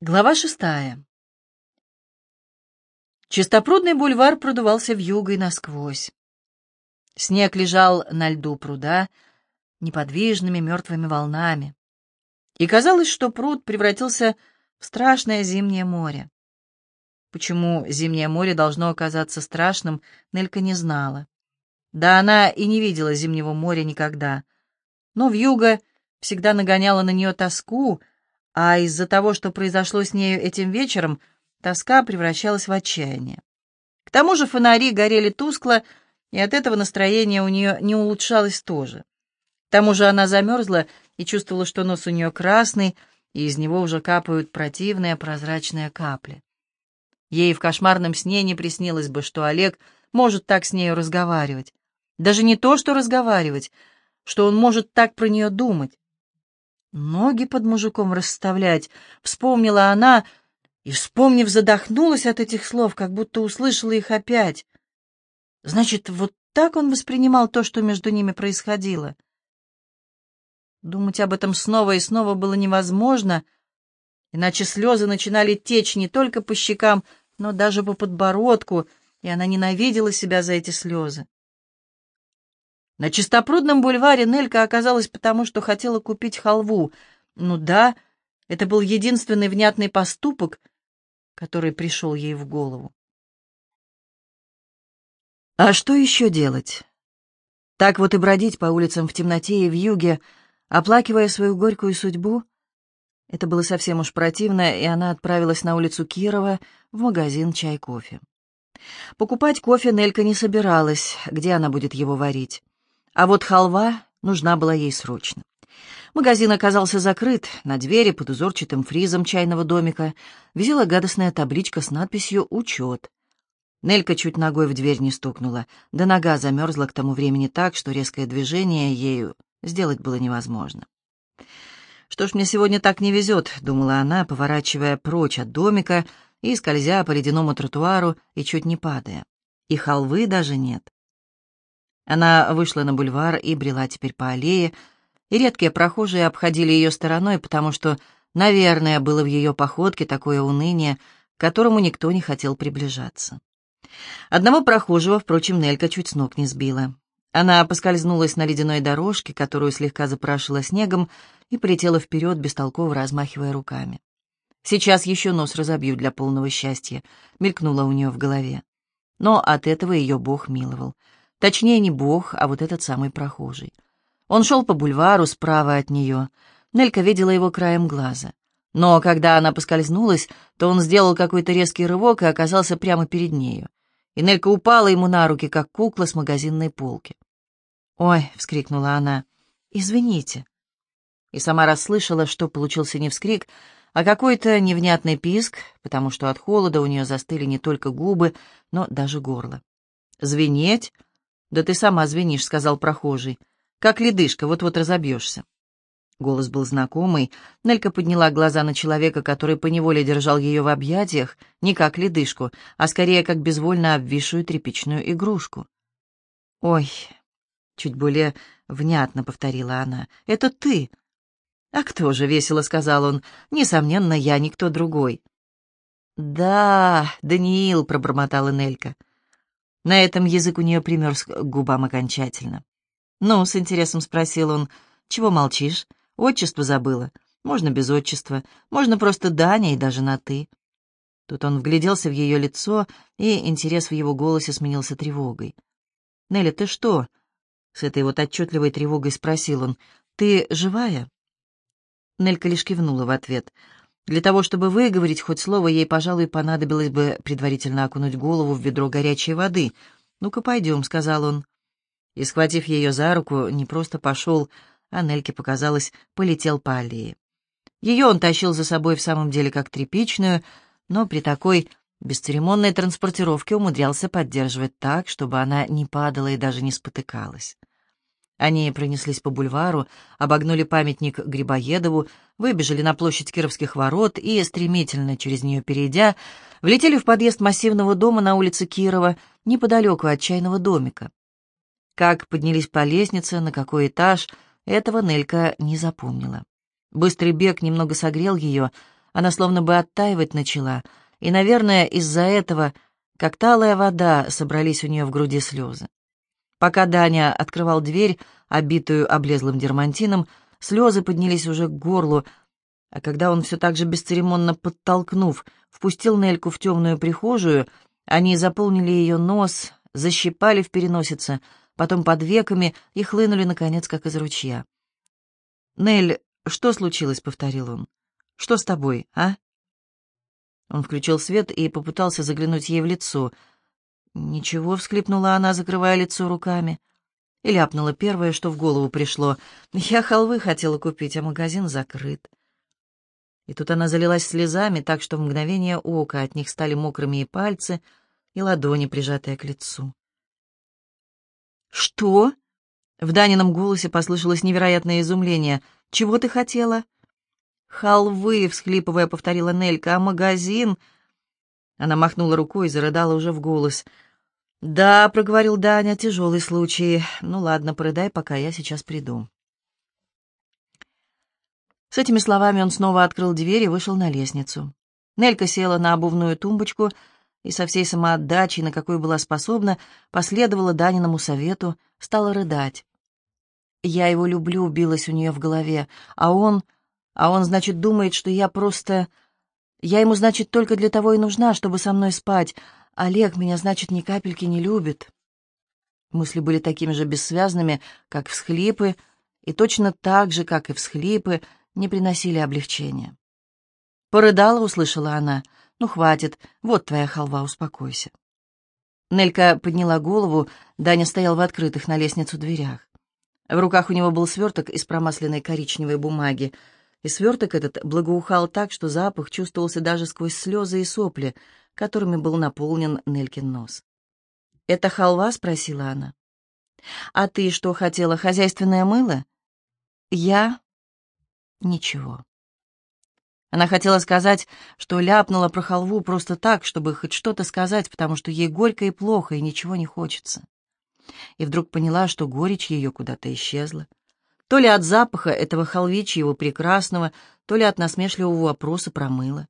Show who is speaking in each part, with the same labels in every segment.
Speaker 1: Глава шестая. Чистопрудный бульвар продувался вьюгой насквозь. Снег лежал на льду пруда неподвижными мертвыми волнами. И казалось, что пруд превратился в страшное зимнее море. Почему зимнее море должно оказаться страшным, Нелька не знала. Да она и не видела зимнего моря никогда. Но вьюга всегда нагоняла на нее тоску, а из-за того, что произошло с нею этим вечером, тоска превращалась в отчаяние. К тому же фонари горели тускло, и от этого настроение у нее не улучшалось тоже. К тому же она замерзла и чувствовала, что нос у нее красный, и из него уже капают противные прозрачные капли. Ей в кошмарном сне не приснилось бы, что Олег может так с нею разговаривать. Даже не то, что разговаривать, что он может так про нее думать. Ноги под мужиком расставлять, вспомнила она, и, вспомнив, задохнулась от этих слов, как будто услышала их опять. Значит, вот так он воспринимал то, что между ними происходило. Думать об этом снова и снова было невозможно, иначе слезы начинали течь не только по щекам, но даже по подбородку, и она ненавидела себя за эти слезы. На чистопрудном бульваре Нелька оказалась потому, что хотела купить халву. Ну да, это был единственный внятный поступок, который пришел ей в голову. А что еще делать? Так вот и бродить по улицам в темноте и в юге, оплакивая свою горькую судьбу? Это было совсем уж противно, и она отправилась на улицу Кирова в магазин чай-кофе. Покупать кофе Нелька не собиралась, где она будет его варить. А вот халва нужна была ей срочно. Магазин оказался закрыт, на двери под узорчатым фризом чайного домика висела гадостная табличка с надписью «Учет». Нелька чуть ногой в дверь не стукнула, да нога замерзла к тому времени так, что резкое движение ею сделать было невозможно. «Что ж мне сегодня так не везет», — думала она, поворачивая прочь от домика и скользя по ледяному тротуару и чуть не падая. И халвы даже нет. Она вышла на бульвар и брела теперь по аллее, и редкие прохожие обходили ее стороной, потому что, наверное, было в ее походке такое уныние, к которому никто не хотел приближаться. Одного прохожего, впрочем, Нелька чуть с ног не сбила. Она поскользнулась на ледяной дорожке, которую слегка запрашила снегом, и полетела вперед, бестолково размахивая руками. «Сейчас еще нос разобью для полного счастья», — мелькнуло у нее в голове. Но от этого ее Бог миловал. Точнее, не бог, а вот этот самый прохожий. Он шел по бульвару справа от нее. Нелька видела его краем глаза. Но когда она поскользнулась, то он сделал какой-то резкий рывок и оказался прямо перед нею. И Нелька упала ему на руки, как кукла с магазинной полки. «Ой!» — вскрикнула она. «Извините!» И сама расслышала, что получился не вскрик, а какой-то невнятный писк, потому что от холода у нее застыли не только губы, но даже горло. «Звенеть?» «Да ты сама звенишь», — сказал прохожий. «Как ледышка, вот-вот разобьешься». Голос был знакомый. Нелька подняла глаза на человека, который поневоле держал ее в объятиях, не как ледышку, а скорее как безвольно обвисшую тряпичную игрушку. «Ой», — чуть более внятно повторила она, — «это ты». «А кто же?» — весело сказал он. «Несомненно, я, никто другой». «Да, Даниил», — пробормотала Нелька. На этом язык у нее примерз к губам окончательно. «Ну, — с интересом спросил он, — чего молчишь? Отчество забыла. Можно без отчества, можно просто Даня и даже на «ты». Тут он вгляделся в ее лицо, и интерес в его голосе сменился тревогой. «Нелли, ты что?» — с этой вот отчетливой тревогой спросил он. «Ты живая?» Нелька лишь кивнула в ответ — для того, чтобы выговорить хоть слово, ей, пожалуй, понадобилось бы предварительно окунуть голову в ведро горячей воды. «Ну-ка, пойдем», — сказал он. И, схватив ее за руку, не просто пошел, а Нельке показалось, полетел по аллее. Ее он тащил за собой в самом деле как тряпичную, но при такой бесцеремонной транспортировке умудрялся поддерживать так, чтобы она не падала и даже не спотыкалась. Они пронеслись по бульвару, обогнули памятник Грибоедову, выбежали на площадь Кировских ворот и, стремительно через нее перейдя, влетели в подъезд массивного дома на улице Кирова, неподалеку от чайного домика. Как поднялись по лестнице, на какой этаж, этого Нелька не запомнила. Быстрый бег немного согрел ее, Она словно бы оттаивать начала, и, наверное, из-за этого, как талая вода, собрались у нее в груди слезы. Пока Даня открывал дверь, обитую облезлым дермантином, слезы поднялись уже к горлу, а когда он все так же бесцеремонно подтолкнув, впустил Нельку в темную прихожую, они заполнили ее нос, защипали в переносице, потом под веками и хлынули, наконец, как из ручья. «Нель, что случилось?» — повторил он. «Что с тобой, а?» Он включил свет и попытался заглянуть ей в лицо. «Ничего», — всхлипнула она, закрывая лицо руками. И ляпнула первое, что в голову пришло. «Я халвы хотела купить, а магазин закрыт». И тут она залилась слезами, так что в мгновение ока от них стали мокрыми и пальцы, и ладони, прижатые к лицу. «Что?» — в Данином голосе послышалось невероятное изумление. «Чего ты хотела?» «Халвы!» — всхлипывая, повторила Нелька. «А магазин?» Она махнула рукой и зарыдала уже в голос. «Да», — проговорил Даня, — «тяжелый случай. Ну ладно, порыдай, пока я сейчас приду». С этими словами он снова открыл дверь и вышел на лестницу. Нелька села на обувную тумбочку и со всей самоотдачей, на какой была способна, последовала Даниному совету, стала рыдать. «Я его люблю», — билась у нее в голове, а он... А он, значит, думает, что я просто... Я ему, значит, только для того и нужна, чтобы со мной спать. Олег меня, значит, ни капельки не любит. Мысли были такими же бессвязными, как всхлипы, и точно так же, как и всхлипы, не приносили облегчения. «Порыдала», — услышала она. «Ну, хватит, вот твоя халва, успокойся». Нелька подняла голову, Даня стоял в открытых на лестницу дверях. В руках у него был сверток из промасленной коричневой бумаги — и сверток этот благоухал так, что запах чувствовался даже сквозь слезы и сопли, которыми был наполнен Нелькин нос. «Это халва?» — спросила она. «А ты что хотела, хозяйственное мыло?» «Я...» «Ничего». Она хотела сказать, что ляпнула про халву просто так, чтобы хоть что-то сказать, потому что ей горько и плохо, и ничего не хочется. И вдруг поняла, что горечь ее куда-то исчезла. То ли от запаха этого халвичьего прекрасного, то ли от насмешливого вопроса про мыло.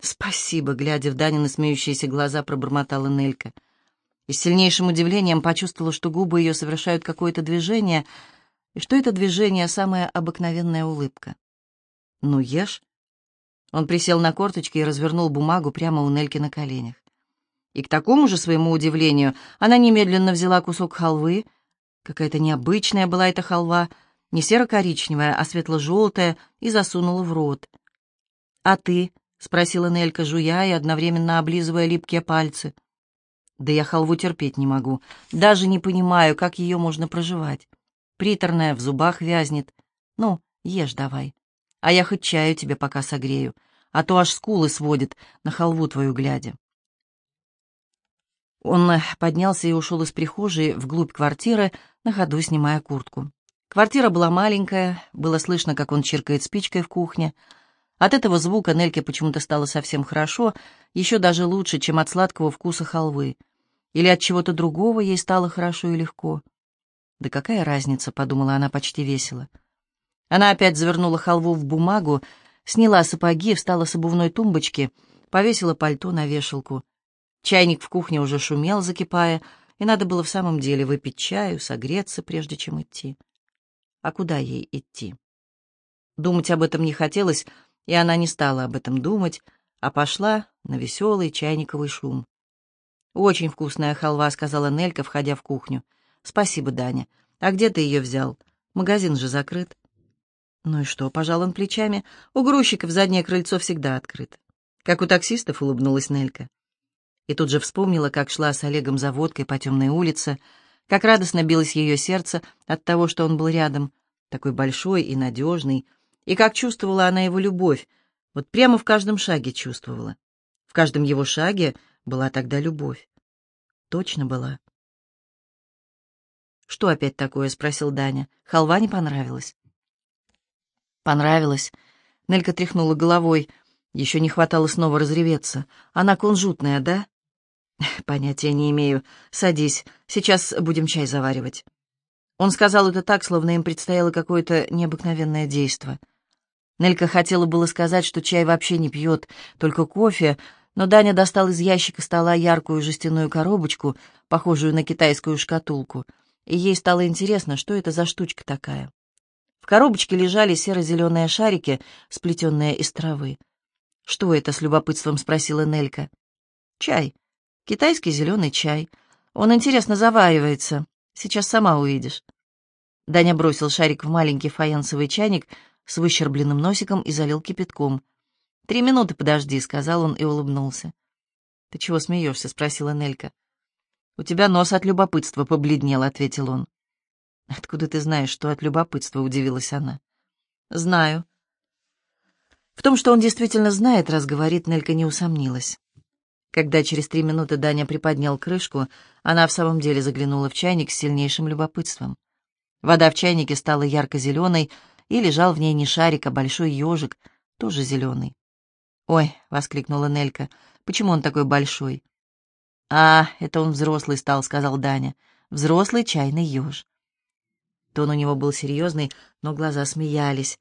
Speaker 1: «Спасибо», — глядя в Данины смеющиеся глаза, пробормотала Нелька. И с сильнейшим удивлением почувствовала, что губы ее совершают какое-то движение, и что это движение — самая обыкновенная улыбка. «Ну, ешь». Он присел на корточки и развернул бумагу прямо у Нельки на коленях. И к такому же своему удивлению она немедленно взяла кусок халвы. Какая-то необычная была эта халва — не серо-коричневая, а светло-желтая, и засунула в рот. «А ты?» — спросила Нелька, жуя и одновременно облизывая липкие пальцы. «Да я халву терпеть не могу. Даже не понимаю, как ее можно проживать. Приторная, в зубах вязнет. Ну, ешь давай. А я хоть чаю тебе пока согрею, а то аж скулы сводит, на халву твою глядя». Он поднялся и ушел из прихожей вглубь квартиры, на ходу снимая куртку. Квартира была маленькая, было слышно, как он чиркает спичкой в кухне. От этого звука Нельке почему-то стало совсем хорошо, еще даже лучше, чем от сладкого вкуса халвы. Или от чего-то другого ей стало хорошо и легко. «Да какая разница?» — подумала она почти весело. Она опять завернула халву в бумагу, сняла сапоги, встала с обувной тумбочки, повесила пальто на вешалку. Чайник в кухне уже шумел, закипая, и надо было в самом деле выпить чаю, согреться, прежде чем идти. А куда ей идти? Думать об этом не хотелось, и она не стала об этом думать, а пошла на веселый чайниковый шум. «Очень вкусная халва», — сказала Нелька, входя в кухню. «Спасибо, Даня. А где ты ее взял? Магазин же закрыт». «Ну и что?» — пожал он плечами. «У грузчиков заднее крыльцо всегда открыто». Как у таксистов улыбнулась Нелька. И тут же вспомнила, как шла с Олегом за водкой по темной улице, — как радостно билось ее сердце от того, что он был рядом, такой большой и надежный, и как чувствовала она его любовь, вот прямо в каждом шаге чувствовала. В каждом его шаге была тогда любовь. Точно была. «Что опять такое?» — спросил Даня. «Халва не понравилась?» «Понравилась». Нелька тряхнула головой. Еще не хватало снова разреветься. «Она кунжутная, да?» «Понятия не имею. Садись. Сейчас будем чай заваривать». Он сказал это так, словно им предстояло какое-то необыкновенное действо. Нелька хотела было сказать, что чай вообще не пьет, только кофе, но Даня достал из ящика стола яркую жестяную коробочку, похожую на китайскую шкатулку, и ей стало интересно, что это за штучка такая. В коробочке лежали серо-зеленые шарики, сплетенные из травы. «Что это?» — с любопытством спросила Нелька. «Чай. Китайский зеленый чай. Он интересно заваривается. Сейчас сама увидишь». Даня бросил шарик в маленький фаянсовый чайник с выщербленным носиком и залил кипятком. «Три минуты подожди», — сказал он и улыбнулся. «Ты чего смеешься?» — спросила Нелька. «У тебя нос от любопытства побледнел», — ответил он. «Откуда ты знаешь, что от любопытства?» — удивилась она. «Знаю». В том, что он действительно знает, раз говорит, Нелька не усомнилась. Когда через три минуты Даня приподнял крышку, она в самом деле заглянула в чайник с сильнейшим любопытством. Вода в чайнике стала ярко-зеленой, и лежал в ней не шарик, а большой ежик, тоже зеленый. «Ой!» — воскликнула Нелька. «Почему он такой большой?» «А, это он взрослый стал», — сказал Даня. «Взрослый чайный еж». Тон у него был серьезный, но глаза смеялись.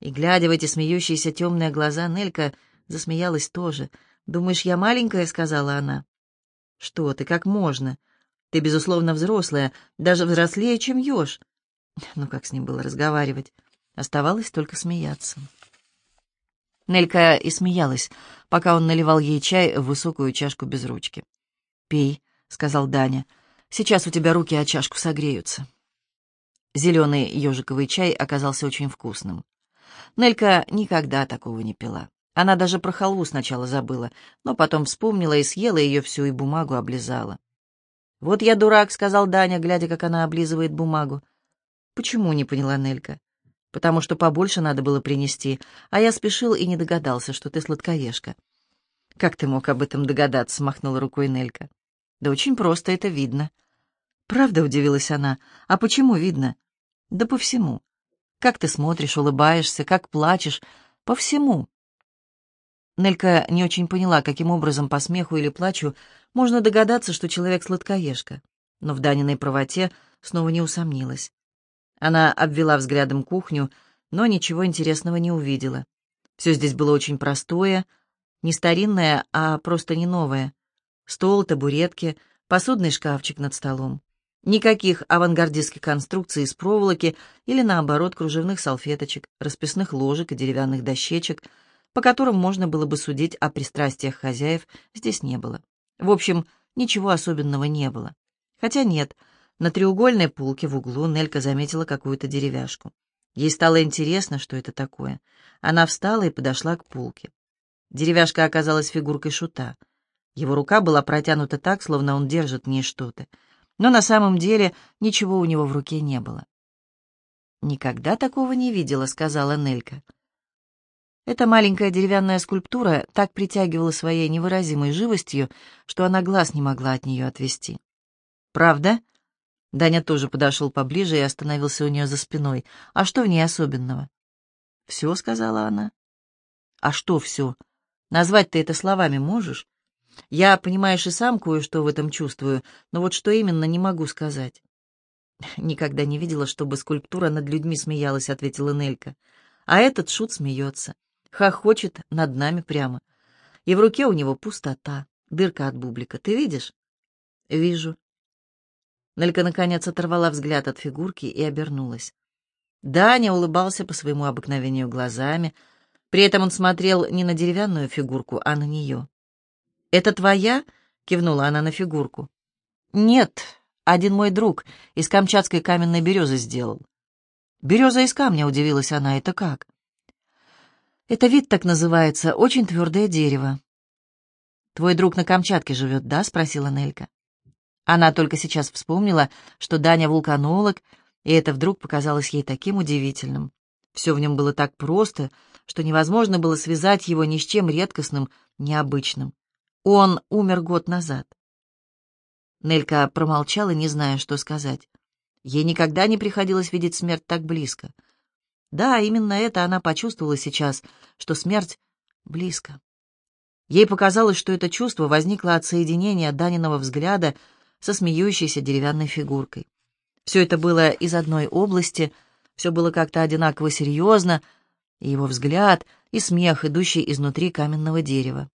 Speaker 1: И, глядя в эти смеющиеся темные глаза, Нелька засмеялась тоже. «Думаешь, я маленькая?» — сказала она. «Что ты, как можно? Ты, безусловно, взрослая, даже взрослее, чем еж». Ну, как с ним было разговаривать? Оставалось только смеяться. Нелька и смеялась, пока он наливал ей чай в высокую чашку без ручки. «Пей», — сказал Даня. «Сейчас у тебя руки о чашку согреются». Зеленый ежиковый чай оказался очень вкусным. Нелька никогда такого не пила. Она даже про халву сначала забыла, но потом вспомнила и съела ее всю, и бумагу облизала. «Вот я дурак», — сказал Даня, глядя, как она облизывает бумагу. «Почему?» — не поняла Нелька. «Потому что побольше надо было принести, а я спешил и не догадался, что ты сладкоежка». «Как ты мог об этом догадаться?» — махнула рукой Нелька. «Да очень просто это видно». «Правда?» — удивилась она. «А почему видно?» Да по всему. Как ты смотришь, улыбаешься, как плачешь. По всему. Нелька не очень поняла, каким образом по смеху или плачу можно догадаться, что человек сладкоежка. Но в Даниной правоте снова не усомнилась. Она обвела взглядом кухню, но ничего интересного не увидела. Все здесь было очень простое, не старинное, а просто не новое. Стол, табуретки, посудный шкафчик над столом. Никаких авангардистских конструкций из проволоки или, наоборот, кружевных салфеточек, расписных ложек и деревянных дощечек, по которым можно было бы судить о пристрастиях хозяев, здесь не было. В общем, ничего особенного не было. Хотя нет, на треугольной полке в углу Нелька заметила какую-то деревяшку. Ей стало интересно, что это такое. Она встала и подошла к полке. Деревяшка оказалась фигуркой шута. Его рука была протянута так, словно он держит в что-то но на самом деле ничего у него в руке не было. «Никогда такого не видела», — сказала Нелька. Эта маленькая деревянная скульптура так притягивала своей невыразимой живостью, что она глаз не могла от нее отвести. «Правда?» Даня тоже подошел поближе и остановился у нее за спиной. «А что в ней особенного?» «Все», — сказала она. «А что все? Назвать ты это словами можешь?» Я, понимаешь, и сам кое-что в этом чувствую, но вот что именно, не могу сказать. «Никогда не видела, чтобы скульптура над людьми смеялась», — ответила Нелька. «А этот шут смеется, хохочет над нами прямо. И в руке у него пустота, дырка от бублика. Ты видишь?» «Вижу». Нелька, наконец, оторвала взгляд от фигурки и обернулась. Даня улыбался по своему обыкновению глазами, при этом он смотрел не на деревянную фигурку, а на нее. «Это твоя?» — кивнула она на фигурку. «Нет, один мой друг из камчатской каменной березы сделал». «Береза из камня», — удивилась она, — «это как?» «Это вид так называется, очень твердое дерево». «Твой друг на Камчатке живет, да?» — спросила Нелька. Она только сейчас вспомнила, что Даня вулканолог, и это вдруг показалось ей таким удивительным. Все в нем было так просто, что невозможно было связать его ни с чем редкостным, необычным. Он умер год назад. Нелька промолчала, не зная, что сказать. Ей никогда не приходилось видеть смерть так близко. Да, именно это она почувствовала сейчас, что смерть близко. Ей показалось, что это чувство возникло от соединения Даниного взгляда со смеющейся деревянной фигуркой. Все это было из одной области, все было как-то одинаково серьезно, и его взгляд, и смех, идущий изнутри каменного дерева.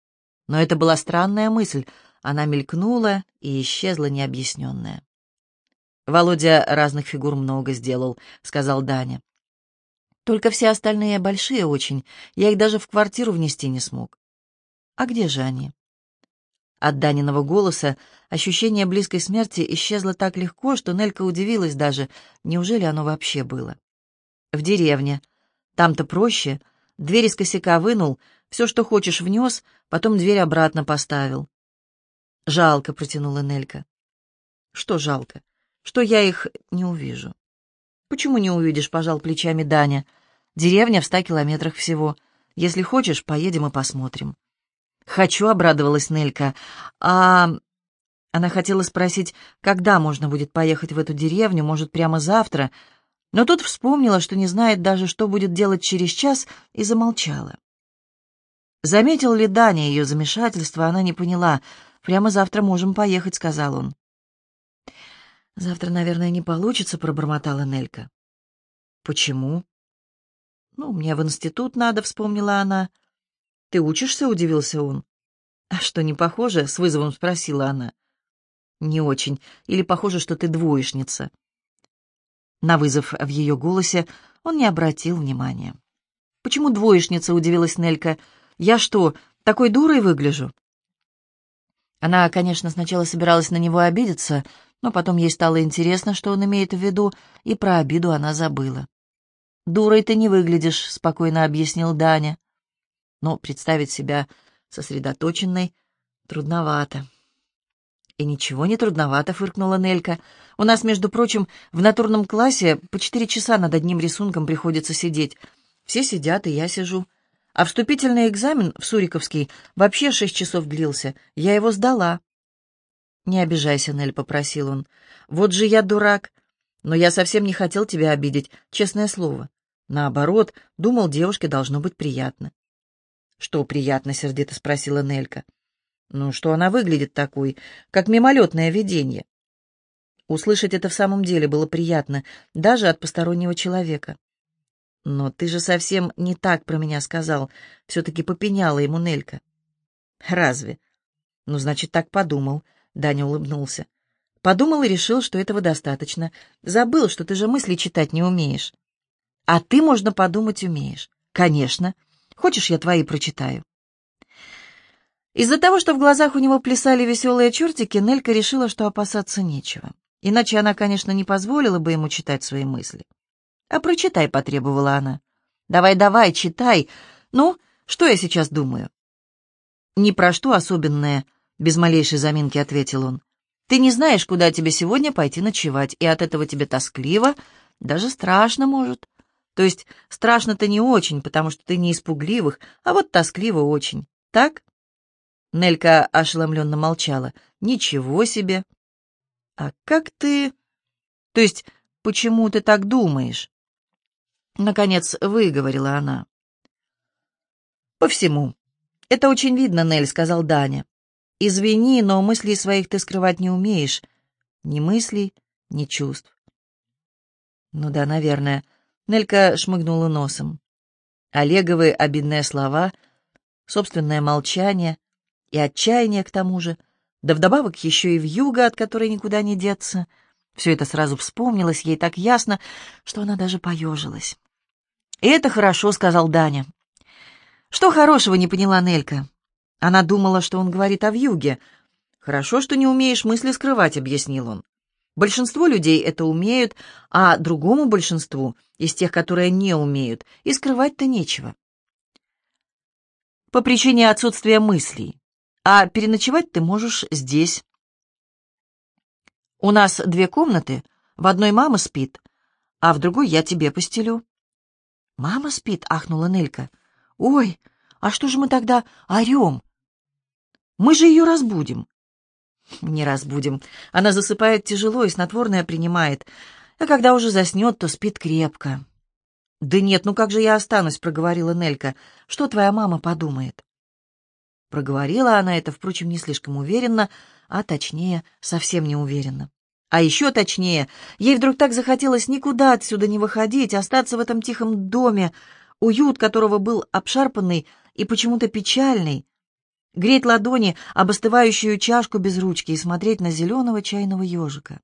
Speaker 1: Но это была странная мысль, она мелькнула и исчезла необъясненная. «Володя разных фигур много сделал», — сказал Даня. «Только все остальные большие очень, я их даже в квартиру внести не смог». «А где же они?» От Даниного голоса ощущение близкой смерти исчезло так легко, что Нелька удивилась даже, неужели оно вообще было. «В деревне. Там-то проще. Дверь из косяка вынул, все, что хочешь, внес, потом дверь обратно поставил». «Жалко», — протянула Нелька. «Что жалко? Что я их не увижу?» «Почему не увидишь?» — пожал плечами Даня. «Деревня в ста километрах всего. Если хочешь, поедем и посмотрим». «Хочу», — обрадовалась Нелька. «А...» Она хотела спросить, когда можно будет поехать в эту деревню, может, прямо завтра, но тут вспомнила, что не знает даже, что будет делать через час, и замолчала. Заметил ли Даня ее замешательство, она не поняла. «Прямо завтра можем поехать», — сказал он. «Завтра, наверное, не получится», — пробормотала Нелька. «Почему?» «Ну, мне в институт надо», — вспомнила она. «Ты учишься?» — удивился он. «А что, не похоже?» — с вызовом спросила она. «Не очень. Или похоже, что ты двоечница?» На вызов в ее голосе он не обратил внимания. «Почему двоечница?» — удивилась Нелька. «Я что, такой дурой выгляжу?» Она, конечно, сначала собиралась на него обидеться, но потом ей стало интересно, что он имеет в виду, и про обиду она забыла. «Дурой ты не выглядишь», — спокойно объяснил Даня но представить себя сосредоточенной трудновато. «И ничего не трудновато», — фыркнула Нелька. «У нас, между прочим, в натурном классе по четыре часа над одним рисунком приходится сидеть. Все сидят, и я сижу. А вступительный экзамен в Суриковский вообще шесть часов длился. Я его сдала». «Не обижайся, Нель», — попросил он. «Вот же я дурак. Но я совсем не хотел тебя обидеть, честное слово. Наоборот, думал, девушке должно быть приятно. «Что приятно?» — сердито спросила Нелька. «Ну, что она выглядит такой, как мимолетное видение?» Услышать это в самом деле было приятно, даже от постороннего человека. «Но ты же совсем не так про меня сказал», — все-таки попеняла ему Нелька. «Разве?» «Ну, значит, так подумал», — Даня улыбнулся. «Подумал и решил, что этого достаточно. Забыл, что ты же мысли читать не умеешь». «А ты, можно подумать, умеешь». «Конечно». Хочешь, я твои прочитаю?» Из-за того, что в глазах у него плясали веселые чертики, Нелька решила, что опасаться нечего. Иначе она, конечно, не позволила бы ему читать свои мысли. «А прочитай», — потребовала она. «Давай-давай, читай. Ну, что я сейчас думаю?» «Ни про что особенное», — без малейшей заминки ответил он. «Ты не знаешь, куда тебе сегодня пойти ночевать, и от этого тебе тоскливо, даже страшно, может. То есть страшно-то не очень, потому что ты не испугливых, а вот тоскливо очень. Так?» Нелька ошеломленно молчала. «Ничего себе!» «А как ты...» «То есть, почему ты так думаешь?» Наконец выговорила она. «По всему. Это очень видно, Нель», — сказал Даня. «Извини, но мыслей своих ты скрывать не умеешь. Ни мыслей, ни чувств». «Ну да, наверное. Нелька шмыгнула носом. Олеговы обидные слова, собственное молчание и отчаяние к тому же, да вдобавок еще и вьюга, от которой никуда не деться. Все это сразу вспомнилось ей так ясно, что она даже поежилась. «И это хорошо», — сказал Даня. «Что хорошего?» — не поняла Нелька. Она думала, что он говорит о вьюге. «Хорошо, что не умеешь мысли скрывать», — объяснил он. Большинство людей это умеют, а другому большинству, из тех, которые не умеют, и скрывать-то нечего. По причине отсутствия мыслей. А переночевать ты можешь здесь. У нас две комнаты, в одной мама спит, а в другой я тебе постелю. «Мама спит?» — ахнула Нелька. «Ой, а что же мы тогда орем? Мы же ее разбудим». Не разбудим. Она засыпает тяжело и снотворное принимает. А когда уже заснет, то спит крепко. «Да нет, ну как же я останусь?» — проговорила Нелька. «Что твоя мама подумает?» Проговорила она это, впрочем, не слишком уверенно, а точнее, совсем не уверенно. А еще точнее, ей вдруг так захотелось никуда отсюда не выходить, остаться в этом тихом доме. уют которого был обшарпанный и почему-то печальный, греть ладони об остывающую чашку без ручки и смотреть на зеленого чайного ежика.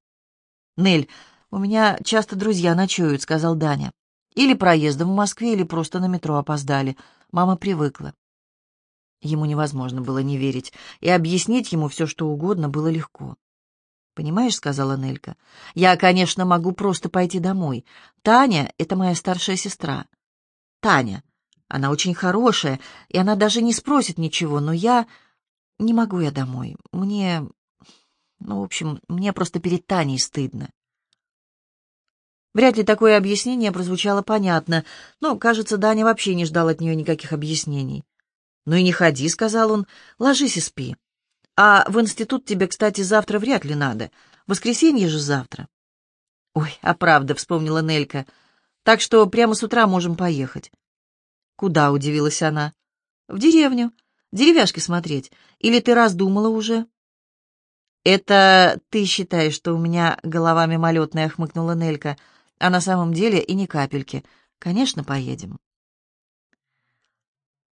Speaker 1: «Нель, у меня часто друзья ночуют», — сказал Даня. «Или проездом в Москве, или просто на метро опоздали. Мама привыкла». Ему невозможно было не верить, и объяснить ему все, что угодно, было легко. «Понимаешь», — сказала Нелька, — «я, конечно, могу просто пойти домой. Таня — это моя старшая сестра. Таня. Она очень хорошая, и она даже не спросит ничего, но я... Не могу я домой. Мне... Ну, в общем, мне просто перед Таней стыдно». Вряд ли такое объяснение прозвучало понятно, но, кажется, Даня вообще не ждал от нее никаких объяснений. «Ну и не ходи», — сказал он, — «ложись и спи». А в институт тебе, кстати, завтра вряд ли надо. Воскресенье же завтра. Ой, а правда, вспомнила Нелька. Так что прямо с утра можем поехать. Куда, удивилась она. В деревню. Деревяшки смотреть. Или ты раздумала уже? Это ты считаешь, что у меня голова мимолетная, хмыкнула Нелька. А на самом деле и ни капельки. Конечно, поедем.